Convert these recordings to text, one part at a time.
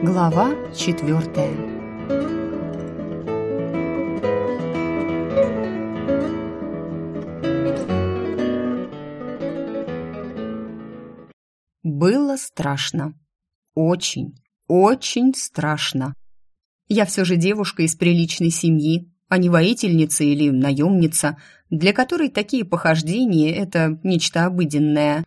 Глава четвертая Было страшно. Очень, очень страшно. Я все же девушка из приличной семьи, а не воительница или наемница, для которой такие похождения – это нечто обыденное.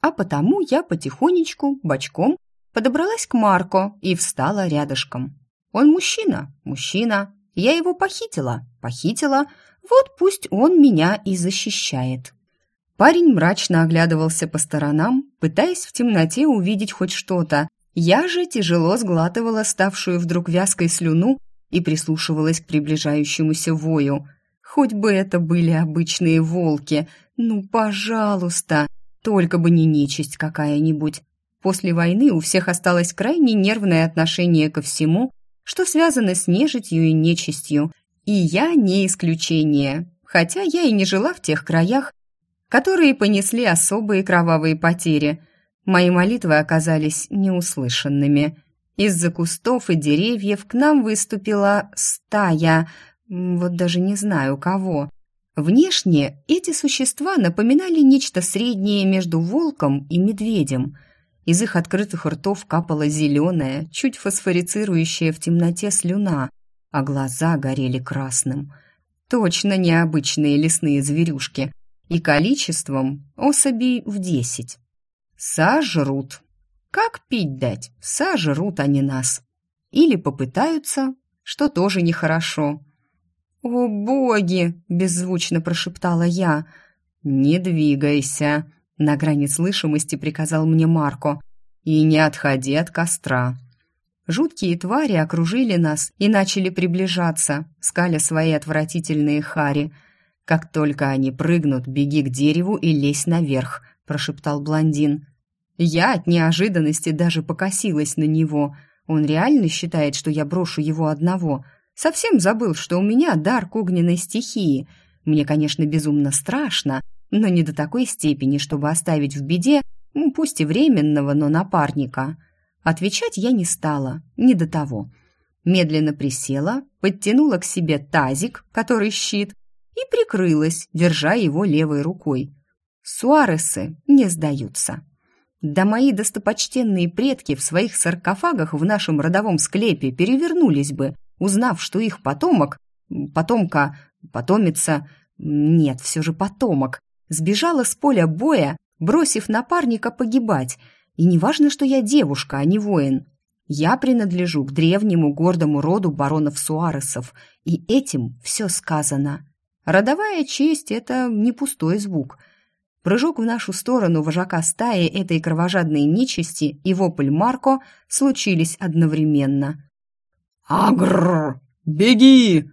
А потому я потихонечку, бочком, подобралась к Марко и встала рядышком. Он мужчина, мужчина. Я его похитила, похитила. Вот пусть он меня и защищает. Парень мрачно оглядывался по сторонам, пытаясь в темноте увидеть хоть что-то. Я же тяжело сглатывала ставшую вдруг вязкой слюну и прислушивалась к приближающемуся вою. Хоть бы это были обычные волки. Ну, пожалуйста, только бы не нечисть какая-нибудь. После войны у всех осталось крайне нервное отношение ко всему, что связано с нежитью и нечистью. И я не исключение, хотя я и не жила в тех краях, которые понесли особые кровавые потери. Мои молитвы оказались неуслышанными. Из-за кустов и деревьев к нам выступила стая, вот даже не знаю кого. Внешне эти существа напоминали нечто среднее между волком и медведем. Из их открытых ртов капала зеленая, чуть фосфорицирующая в темноте слюна, а глаза горели красным. Точно необычные лесные зверюшки, и количеством особей в десять. Сожрут. Как пить дать? Сожрут они нас. Или попытаются, что тоже нехорошо. «О, боги!» – беззвучно прошептала я. «Не двигайся!» – на грани слышимости приказал мне Марко. «И не отходи от костра!» Жуткие твари окружили нас и начали приближаться, скаля свои отвратительные хари – «Как только они прыгнут, беги к дереву и лезь наверх», – прошептал блондин. Я от неожиданности даже покосилась на него. Он реально считает, что я брошу его одного. Совсем забыл, что у меня дар к огненной стихии. Мне, конечно, безумно страшно, но не до такой степени, чтобы оставить в беде, пусть и временного, но напарника. Отвечать я не стала, не до того. Медленно присела, подтянула к себе тазик, который щит, и прикрылась, держа его левой рукой. Суаресы не сдаются. Да мои достопочтенные предки в своих саркофагах в нашем родовом склепе перевернулись бы, узнав, что их потомок, потомка, потомица, нет, все же потомок, сбежала с поля боя, бросив напарника погибать. И не важно, что я девушка, а не воин. Я принадлежу к древнему гордому роду баронов Суаресов, и этим все сказано. Родовая честь — это не пустой звук. Прыжок в нашу сторону вожака стаи этой кровожадной нечисти и вопль Марко случились одновременно. «Агррр! Беги!»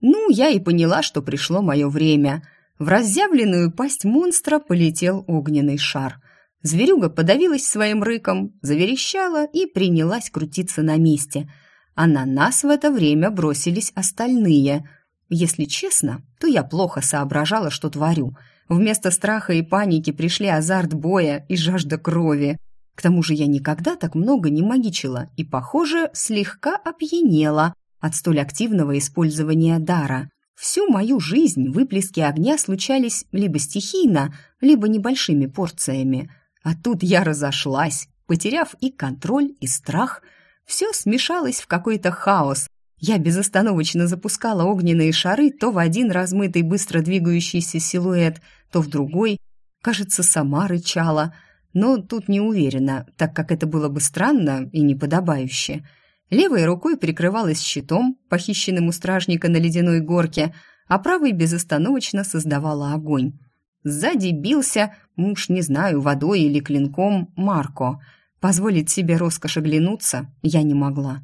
Ну, я и поняла, что пришло мое время. В разъявленную пасть монстра полетел огненный шар. Зверюга подавилась своим рыком, заверещала и принялась крутиться на месте. А на нас в это время бросились остальные — если честно, то я плохо соображала, что творю. Вместо страха и паники пришли азарт боя и жажда крови. К тому же я никогда так много не магичила и, похоже, слегка опьянела от столь активного использования дара. Всю мою жизнь выплески огня случались либо стихийно, либо небольшими порциями. А тут я разошлась, потеряв и контроль, и страх. Все смешалось в какой-то хаос, я безостановочно запускала огненные шары то в один размытый быстро двигающийся силуэт, то в другой. Кажется, сама рычала. Но тут не уверена, так как это было бы странно и неподобающе. Левой рукой прикрывалась щитом, похищенным у стражника на ледяной горке, а правой безостановочно создавала огонь. Сзади бился, муж, не знаю, водой или клинком, Марко. Позволить себе роскошь оглянуться я не могла.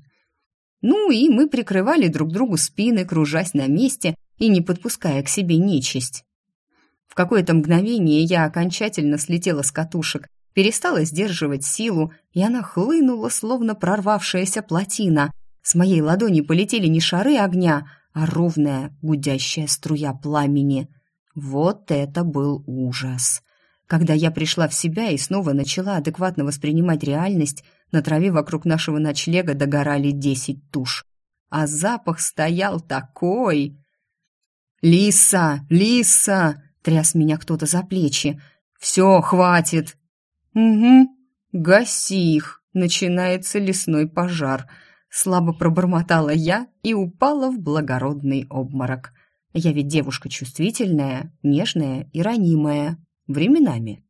Ну и мы прикрывали друг другу спины, кружась на месте и не подпуская к себе нечисть. В какое-то мгновение я окончательно слетела с катушек, перестала сдерживать силу, и она хлынула, словно прорвавшаяся плотина. С моей ладони полетели не шары огня, а ровная, гудящая струя пламени. Вот это был ужас! Когда я пришла в себя и снова начала адекватно воспринимать реальность, На траве вокруг нашего ночлега догорали десять туш. А запах стоял такой... «Лиса! Лиса!» — тряс меня кто-то за плечи. «Все, хватит!» «Угу, гаси их!» Начинается лесной пожар. Слабо пробормотала я и упала в благородный обморок. Я ведь девушка чувствительная, нежная и ранимая. Временами.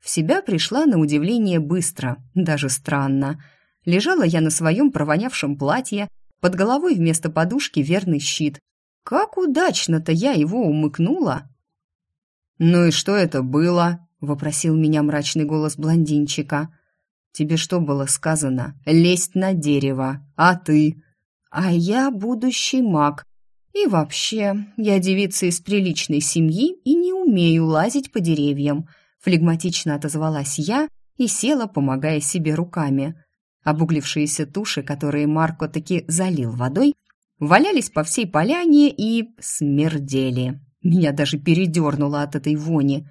В себя пришла на удивление быстро, даже странно. Лежала я на своем провонявшем платье, под головой вместо подушки верный щит. Как удачно-то я его умыкнула! «Ну и что это было?» — вопросил меня мрачный голос блондинчика. «Тебе что было сказано? Лезть на дерево. А ты?» «А я будущий маг. И вообще, я девица из приличной семьи и не умею лазить по деревьям», — флегматично отозвалась я и села, помогая себе руками. Обуглившиеся туши, которые Марко таки залил водой, валялись по всей поляне и смердели. Меня даже передернуло от этой вони.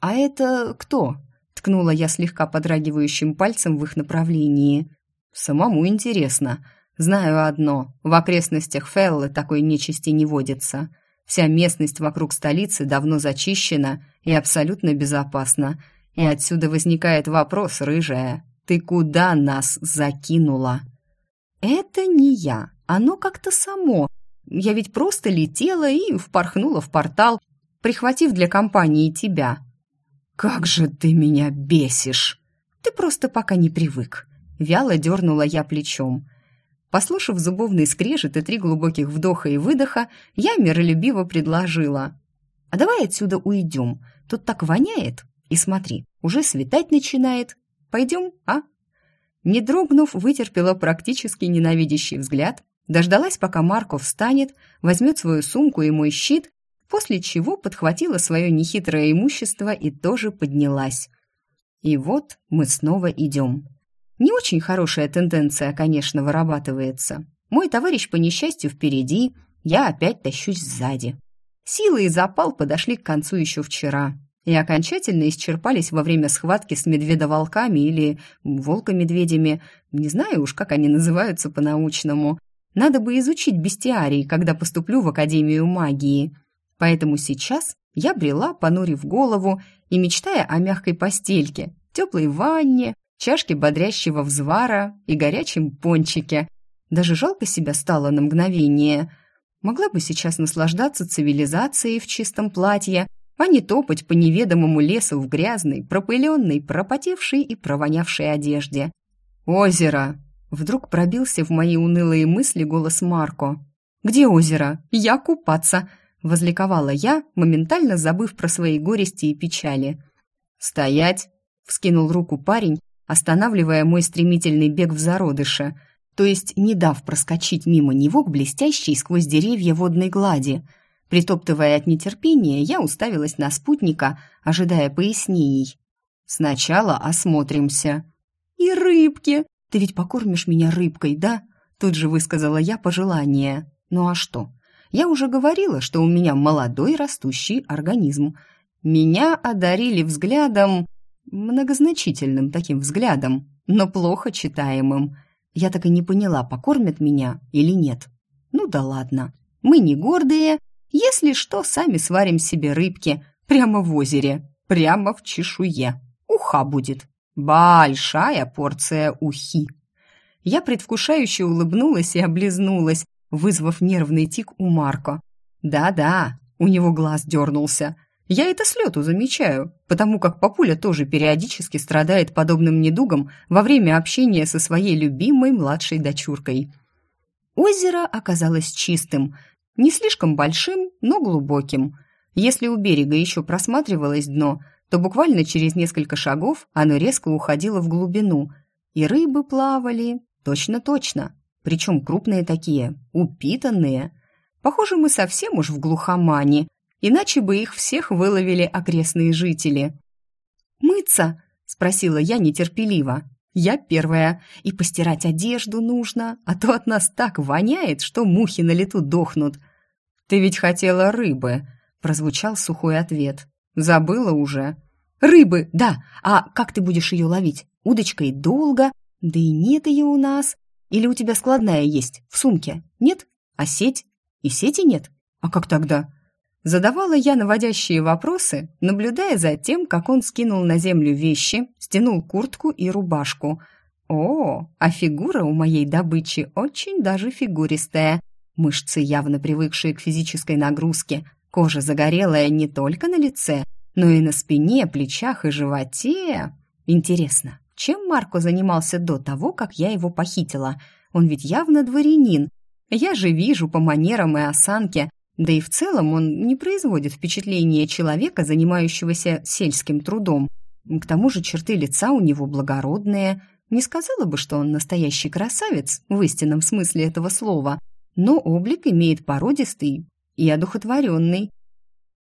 «А это кто?» — ткнула я слегка подрагивающим пальцем в их направлении. «Самому интересно. Знаю одно. В окрестностях Феллы такой нечисти не водится. Вся местность вокруг столицы давно зачищена и абсолютно безопасна. И отсюда возникает вопрос, рыжая, ты куда нас закинула?» «Это не я. Оно как-то само. Я ведь просто летела и впорхнула в портал, прихватив для компании тебя». «Как же ты меня бесишь!» «Ты просто пока не привык». Вяло дернула я плечом. Послушав зубовный скрежет и три глубоких вдоха и выдоха, я миролюбиво предложила. «А давай отсюда уйдем. Тут так воняет. И смотри, уже светать начинает. Пойдем, а?» Не дрогнув, вытерпела практически ненавидящий взгляд, дождалась, пока Марко встанет, возьмет свою сумку и мой щит, после чего подхватила свое нехитрое имущество и тоже поднялась. И вот мы снова идем. Не очень хорошая тенденция, конечно, вырабатывается. Мой товарищ по несчастью впереди, я опять тащусь сзади. Силы и запал подошли к концу еще вчера и окончательно исчерпались во время схватки с медведоволками или волкомедведями. Не знаю уж, как они называются по-научному. Надо бы изучить бестиарий, когда поступлю в Академию магии. Поэтому сейчас я брела, понурив голову и мечтая о мягкой постельке, теплой ванне, чашке бодрящего взвара и горячем пончике. Даже жалко себя стало на мгновение. Могла бы сейчас наслаждаться цивилизацией в чистом платье, а не топать по неведомому лесу в грязной, пропыленной, пропотевшей и провонявшей одежде. «Озеро!» Вдруг пробился в мои унылые мысли голос Марко. «Где озеро? Я купаться!» Возликовала я, моментально забыв про свои горести и печали. «Стоять!» — вскинул руку парень, останавливая мой стремительный бег в зародыше, то есть не дав проскочить мимо него к блестящей сквозь деревья водной глади — Притоптывая от нетерпения, я уставилась на спутника, ожидая пояснений. «Сначала осмотримся». «И рыбки! Ты ведь покормишь меня рыбкой, да?» Тут же высказала я пожелание. «Ну а что? Я уже говорила, что у меня молодой растущий организм. Меня одарили взглядом, многозначительным таким взглядом, но плохо читаемым. Я так и не поняла, покормят меня или нет. Ну да ладно. Мы не гордые, если что, сами сварим себе рыбки прямо в озере, прямо в чешуе. Уха будет. Большая порция ухи. Я предвкушающе улыбнулась и облизнулась, вызвав нервный тик у Марко. Да-да, у него глаз дернулся. Я это с лету замечаю, потому как папуля тоже периодически страдает подобным недугом во время общения со своей любимой младшей дочуркой. Озеро оказалось чистым, не слишком большим, но глубоким. Если у берега еще просматривалось дно, то буквально через несколько шагов оно резко уходило в глубину. И рыбы плавали, точно-точно, причем крупные такие, упитанные. Похоже, мы совсем уж в глухомане, иначе бы их всех выловили окрестные жители. «Мыться?» – спросила я нетерпеливо. «Я первая, и постирать одежду нужно, а то от нас так воняет, что мухи на лету дохнут. «Ты ведь хотела рыбы», — прозвучал сухой ответ. «Забыла уже?» «Рыбы, да. А как ты будешь ее ловить? Удочкой долго? Да и нет ее у нас. Или у тебя складная есть, в сумке? Нет? А сеть? И сети нет? А как тогда? Задавала я наводящие вопросы, наблюдая за тем, как он скинул на землю вещи, стянул куртку и рубашку. О, а фигура у моей добычи очень даже фигуристая. Мышцы, явно привыкшие к физической нагрузке, кожа загорелая не только на лице, но и на спине, плечах и животе. Интересно, чем Марко занимался до того, как я его похитила? Он ведь явно дворянин. Я же вижу по манерам и осанке, да и в целом он не производит впечатления человека, занимающегося сельским трудом. К тому же черты лица у него благородные. Не сказала бы, что он настоящий красавец в истинном смысле этого слова, но облик имеет породистый и одухотворенный.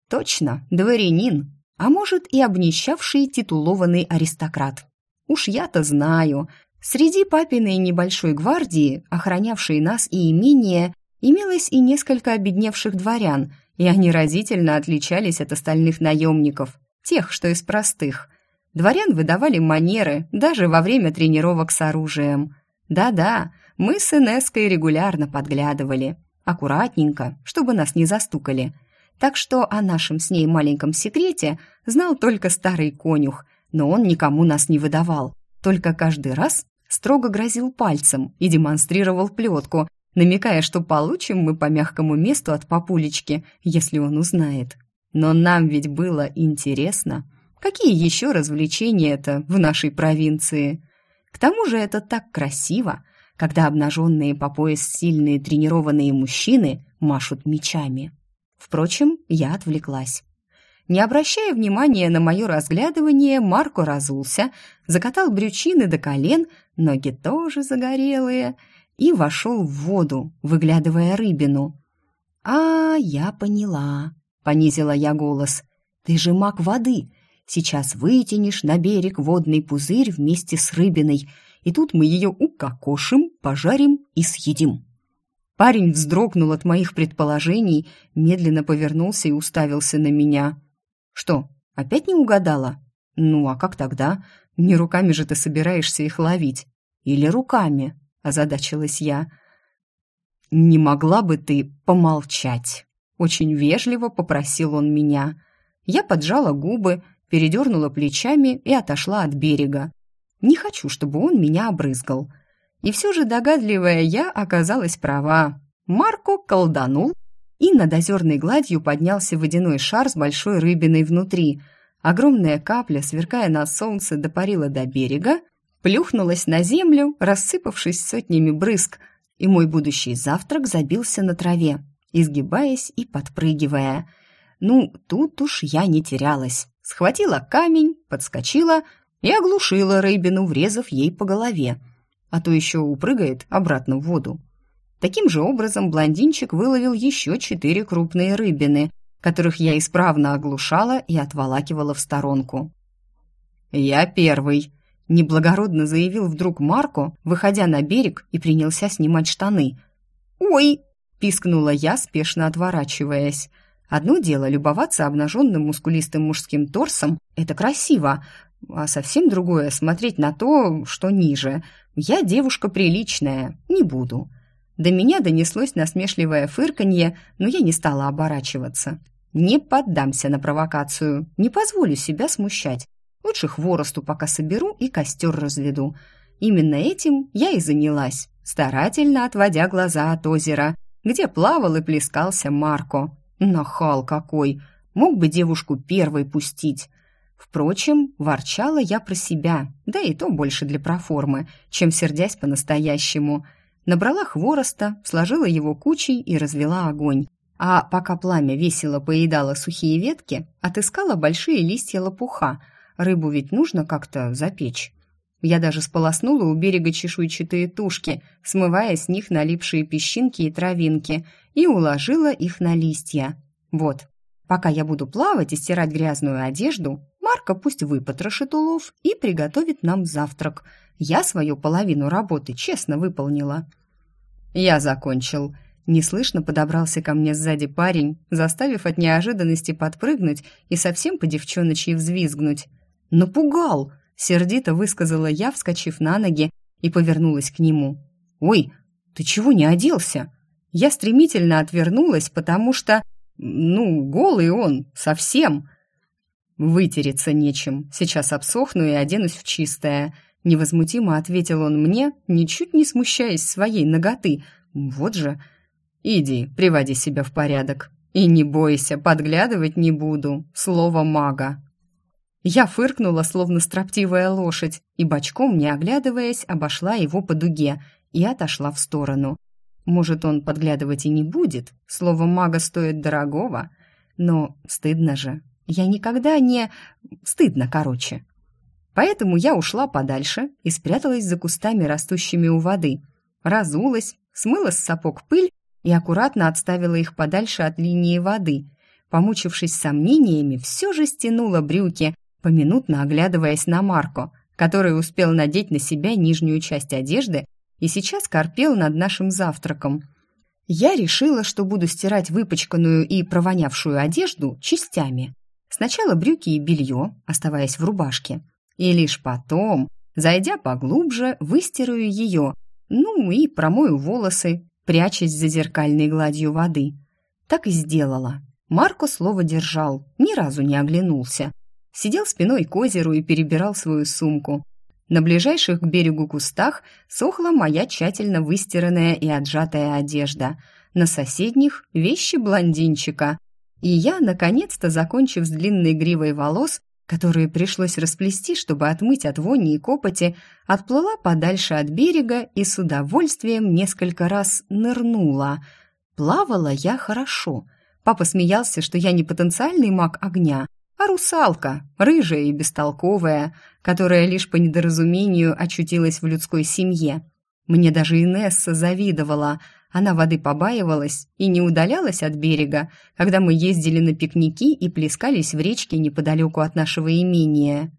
Точно, дворянин, а может и обнищавший титулованный аристократ. Уж я-то знаю, среди папиной небольшой гвардии, охранявшей нас и имение, имелось и несколько обедневших дворян, и они разительно отличались от остальных наемников, тех, что из простых. Дворян выдавали манеры даже во время тренировок с оружием. Да-да, мы с Инеской регулярно подглядывали. Аккуратненько, чтобы нас не застукали. Так что о нашем с ней маленьком секрете знал только старый конюх, но он никому нас не выдавал. Только каждый раз строго грозил пальцем и демонстрировал плетку, намекая, что получим мы по мягкому месту от папулечки, если он узнает. Но нам ведь было интересно. Какие еще развлечения это в нашей провинции? К тому же это так красиво, когда обнаженные по пояс сильные тренированные мужчины машут мечами. Впрочем, я отвлеклась. Не обращая внимания на мое разглядывание, Марко разулся, закатал брючины до колен, ноги тоже загорелые — и вошел в воду, выглядывая рыбину. «А, я поняла», — понизила я голос. «Ты же маг воды. Сейчас вытянешь на берег водный пузырь вместе с рыбиной, и тут мы ее укокошим, пожарим и съедим». Парень вздрогнул от моих предположений, медленно повернулся и уставился на меня. «Что, опять не угадала?» «Ну, а как тогда? Не руками же ты собираешься их ловить. Или руками?» озадачилась я. «Не могла бы ты помолчать?» Очень вежливо попросил он меня. Я поджала губы, передернула плечами и отошла от берега. Не хочу, чтобы он меня обрызгал. И все же догадливая я оказалась права. Марко колданул, и над озерной гладью поднялся водяной шар с большой рыбиной внутри. Огромная капля, сверкая на солнце, допарила до берега, плюхнулась на землю, рассыпавшись сотнями брызг, и мой будущий завтрак забился на траве, изгибаясь и подпрыгивая. Ну, тут уж я не терялась. Схватила камень, подскочила и оглушила рыбину, врезав ей по голове. А то еще упрыгает обратно в воду. Таким же образом блондинчик выловил еще четыре крупные рыбины, которых я исправно оглушала и отволакивала в сторонку. «Я первый», Неблагородно заявил вдруг Марко, выходя на берег и принялся снимать штаны. «Ой!» – пискнула я, спешно отворачиваясь. Одно дело любоваться обнаженным мускулистым мужским торсом – это красиво, а совсем другое – смотреть на то, что ниже. Я девушка приличная, не буду. До меня донеслось насмешливое фырканье, но я не стала оборачиваться. Не поддамся на провокацию, не позволю себя смущать. Лучше хворосту пока соберу и костер разведу. Именно этим я и занялась, старательно отводя глаза от озера, где плавал и плескался Марко. Нахал какой! Мог бы девушку первой пустить. Впрочем, ворчала я про себя, да и то больше для проформы, чем сердясь по-настоящему. Набрала хвороста, сложила его кучей и развела огонь. А пока пламя весело поедало сухие ветки, отыскала большие листья лопуха – Рыбу ведь нужно как-то запечь. Я даже сполоснула у берега чешуйчатые тушки, смывая с них налипшие песчинки и травинки, и уложила их на листья. Вот, пока я буду плавать и стирать грязную одежду, Марка пусть выпотрошит улов и приготовит нам завтрак. Я свою половину работы честно выполнила. Я закончил. Неслышно подобрался ко мне сзади парень, заставив от неожиданности подпрыгнуть и совсем по девчоночьи взвизгнуть. «Напугал!» — сердито высказала я, вскочив на ноги и повернулась к нему. «Ой, ты чего не оделся?» Я стремительно отвернулась, потому что... Ну, голый он, совсем. Вытереться нечем. Сейчас обсохну и оденусь в чистое. Невозмутимо ответил он мне, ничуть не смущаясь своей ноготы. Вот же. Иди, приводи себя в порядок. И не бойся, подглядывать не буду. Слово мага. Я фыркнула, словно строптивая лошадь, и бочком, не оглядываясь, обошла его по дуге и отошла в сторону. Может, он подглядывать и не будет, слово мага стоит дорогого, но стыдно же. Я никогда не... Стыдно, короче. Поэтому я ушла подальше и спряталась за кустами, растущими у воды. Разулась, смыла с сапог пыль и аккуратно отставила их подальше от линии воды. Помучившись сомнениями, все же стянула брюки, поминутно оглядываясь на Марко, который успел надеть на себя нижнюю часть одежды и сейчас корпел над нашим завтраком. Я решила, что буду стирать выпачканную и провонявшую одежду частями. Сначала брюки и белье, оставаясь в рубашке, и лишь потом, зайдя поглубже, выстираю ее, ну и промою волосы, прячась за зеркальной гладью воды. Так и сделала. Марко слово держал, ни разу не оглянулся. Сидел спиной к озеру и перебирал свою сумку. На ближайших к берегу кустах сохла моя тщательно выстиранная и отжатая одежда. На соседних — вещи блондинчика. И я, наконец-то, закончив с длинной гривой волос, которые пришлось расплести, чтобы отмыть от вони и копоти, отплыла подальше от берега и с удовольствием несколько раз нырнула. Плавала я хорошо. Папа смеялся, что я не потенциальный маг огня, а русалка, рыжая и бестолковая, которая лишь по недоразумению очутилась в людской семье. Мне даже Инесса завидовала. Она воды побаивалась и не удалялась от берега, когда мы ездили на пикники и плескались в речке неподалеку от нашего имения.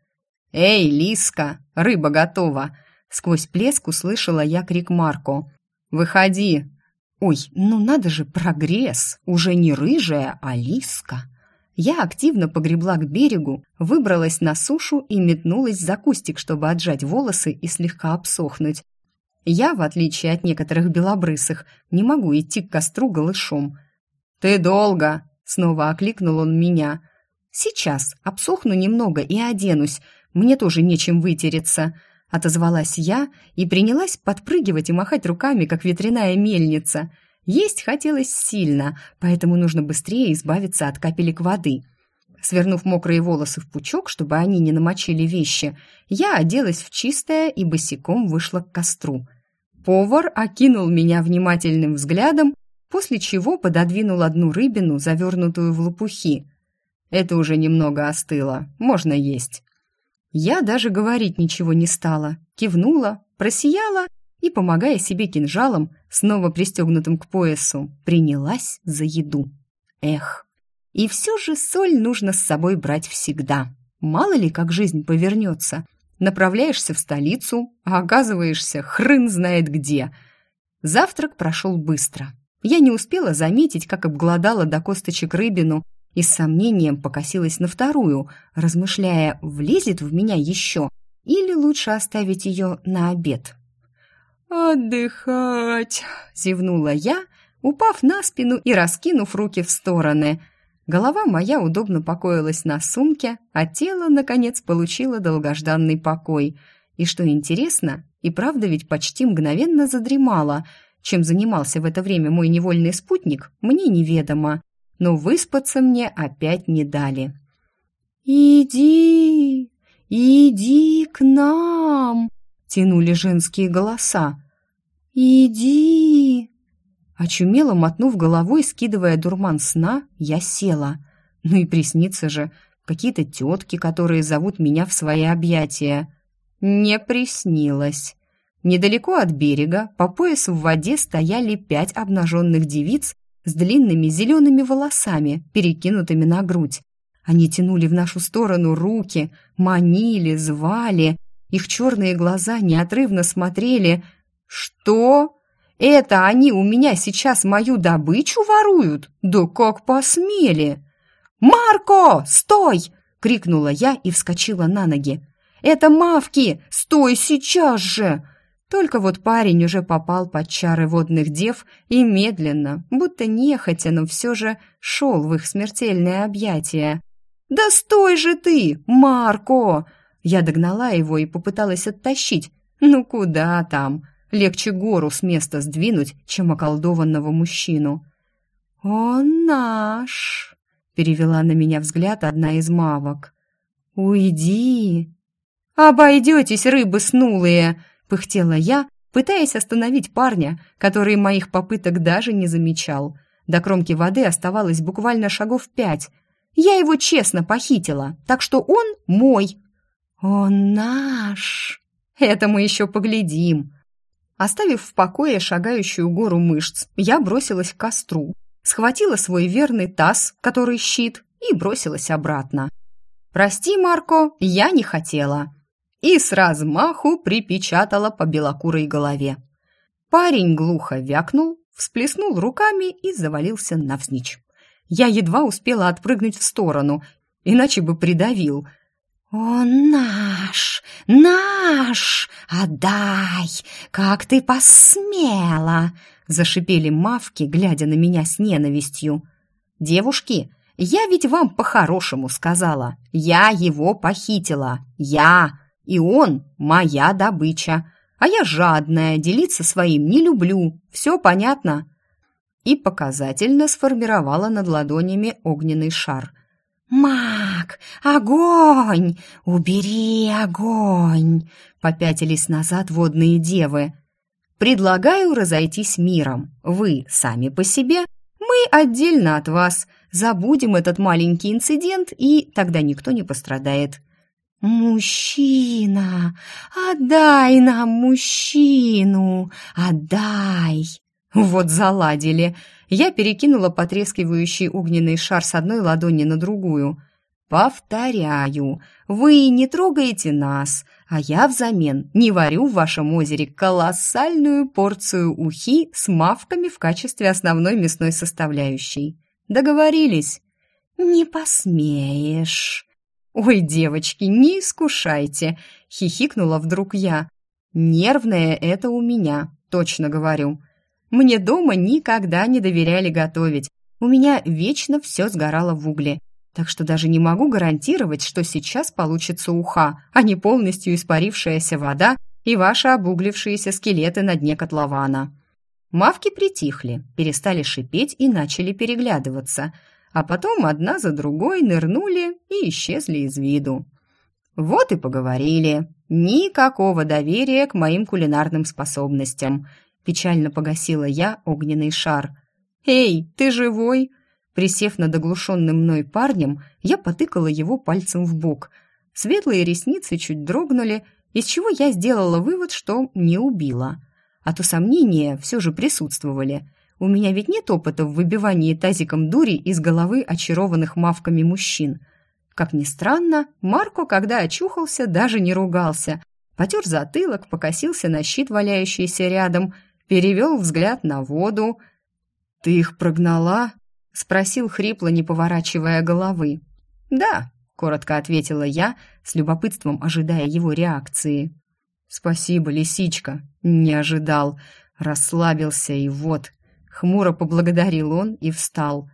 «Эй, Лиска, рыба готова!» Сквозь плеск услышала я крик Марко. «Выходи!» «Ой, ну надо же, прогресс! Уже не рыжая, а Лиска!» Я активно погребла к берегу, выбралась на сушу и метнулась за кустик, чтобы отжать волосы и слегка обсохнуть. Я, в отличие от некоторых белобрысых, не могу идти к костру голышом. «Ты долго!» — снова окликнул он меня. «Сейчас обсохну немного и оденусь. Мне тоже нечем вытереться», — отозвалась я и принялась подпрыгивать и махать руками, как ветряная мельница — есть хотелось сильно, поэтому нужно быстрее избавиться от капелек воды. Свернув мокрые волосы в пучок, чтобы они не намочили вещи, я оделась в чистое и босиком вышла к костру. Повар окинул меня внимательным взглядом, после чего пододвинул одну рыбину, завернутую в лопухи. Это уже немного остыло, можно есть. Я даже говорить ничего не стала, кивнула, просияла и, помогая себе кинжалом, снова пристегнутым к поясу, принялась за еду. Эх, и все же соль нужно с собой брать всегда. Мало ли, как жизнь повернется. Направляешься в столицу, а оказываешься хрен знает где. Завтрак прошел быстро. Я не успела заметить, как обглодала до косточек рыбину и с сомнением покосилась на вторую, размышляя, влезет в меня еще или лучше оставить ее на обед. «Отдыхать!» — зевнула я, упав на спину и раскинув руки в стороны. Голова моя удобно покоилась на сумке, а тело, наконец, получило долгожданный покой. И что интересно, и правда ведь почти мгновенно задремала. Чем занимался в это время мой невольный спутник, мне неведомо. Но выспаться мне опять не дали. «Иди, иди к нам!» тянули женские голоса. «Иди!» Очумело мотнув головой, скидывая дурман сна, я села. Ну и приснится же, какие-то тетки, которые зовут меня в свои объятия. Не приснилось. Недалеко от берега, по пояс в воде стояли пять обнаженных девиц с длинными зелеными волосами, перекинутыми на грудь. Они тянули в нашу сторону руки, манили, звали, их черные глаза неотрывно смотрели. «Что? Это они у меня сейчас мою добычу воруют? Да как посмели!» «Марко, стой!» — крикнула я и вскочила на ноги. «Это мавки! Стой сейчас же!» Только вот парень уже попал под чары водных дев и медленно, будто нехотя, но все же шел в их смертельное объятие. «Да стой же ты, Марко!» Я догнала его и попыталась оттащить. «Ну куда там? Легче гору с места сдвинуть, чем околдованного мужчину». «Он наш!» — перевела на меня взгляд одна из мавок. «Уйди!» «Обойдетесь, рыбы снулые!» — пыхтела я, пытаясь остановить парня, который моих попыток даже не замечал. До кромки воды оставалось буквально шагов пять. Я его честно похитила, так что он мой. «Он наш!» «Это мы еще поглядим!» Оставив в покое шагающую гору мышц, я бросилась к костру, схватила свой верный таз, который щит, и бросилась обратно. «Прости, Марко, я не хотела!» и с размаху припечатала по белокурой голове. Парень глухо вякнул, всплеснул руками и завалился навзничь. Я едва успела отпрыгнуть в сторону, иначе бы придавил. «Он наш! Наш! Отдай! Как ты посмела!» Зашипели мавки, глядя на меня с ненавистью. «Девушки, я ведь вам по-хорошему сказала. Я его похитила. Я!» И он моя добыча. А я жадная, делиться своим не люблю. Все понятно?» И показательно сформировала над ладонями огненный шар. «Маг! Огонь! Убери огонь!» Попятились назад водные девы. «Предлагаю разойтись миром. Вы сами по себе, мы отдельно от вас. Забудем этот маленький инцидент, и тогда никто не пострадает. «Мужчина! Отдай нам мужчину! Отдай!» Вот заладили. Я перекинула потрескивающий огненный шар с одной ладони на другую. «Повторяю, вы не трогаете нас, а я взамен не варю в вашем озере колоссальную порцию ухи с мавками в качестве основной мясной составляющей. Договорились?» «Не посмеешь!» «Ой, девочки, не искушайте!» — хихикнула вдруг я. «Нервное это у меня, точно говорю. Мне дома никогда не доверяли готовить. У меня вечно все сгорало в угле. Так что даже не могу гарантировать, что сейчас получится уха, а не полностью испарившаяся вода и ваши обуглившиеся скелеты на дне котлована». Мавки притихли, перестали шипеть и начали переглядываться — а потом одна за другой нырнули и исчезли из виду. Вот и поговорили. Никакого доверия к моим кулинарным способностям. Печально погасила я огненный шар. «Эй, ты живой?» Присев над оглушенным мной парнем, я потыкала его пальцем в бок. Светлые ресницы чуть дрогнули, из чего я сделала вывод, что не убила. А то сомнения все же присутствовали. У меня ведь нет опыта в выбивании тазиком дури из головы очарованных мавками мужчин. Как ни странно, Марко, когда очухался, даже не ругался. Потер затылок, покосился на щит, валяющийся рядом, перевел взгляд на воду. «Ты их прогнала?» — спросил хрипло, не поворачивая головы. «Да», — коротко ответила я, с любопытством ожидая его реакции. «Спасибо, лисичка, не ожидал. Расслабился, и вот, Хмуро поблагодарил он и встал.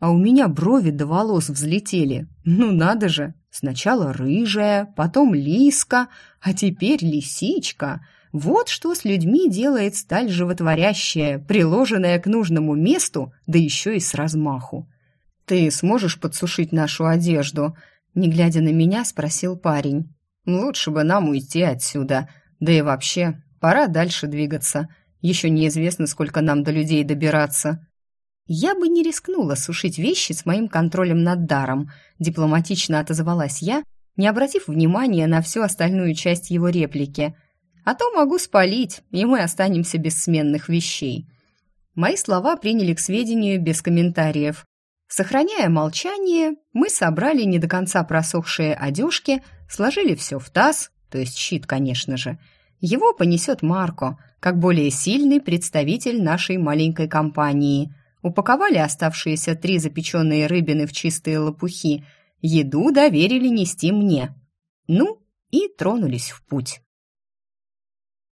А у меня брови до волос взлетели. Ну надо же, сначала рыжая, потом лиска, а теперь лисичка. Вот что с людьми делает сталь животворящая, приложенная к нужному месту, да еще и с размаху. «Ты сможешь подсушить нашу одежду?» Не глядя на меня, спросил парень. «Лучше бы нам уйти отсюда. Да и вообще, пора дальше двигаться. Еще неизвестно, сколько нам до людей добираться. Я бы не рискнула сушить вещи с моим контролем над даром, дипломатично отозвалась я, не обратив внимания на всю остальную часть его реплики. А то могу спалить, и мы останемся без сменных вещей. Мои слова приняли к сведению без комментариев. Сохраняя молчание, мы собрали не до конца просохшие одежки, сложили все в таз, то есть щит, конечно же. Его понесет Марко – как более сильный представитель нашей маленькой компании. Упаковали оставшиеся три запеченные рыбины в чистые лопухи. Еду доверили нести мне. Ну, и тронулись в путь.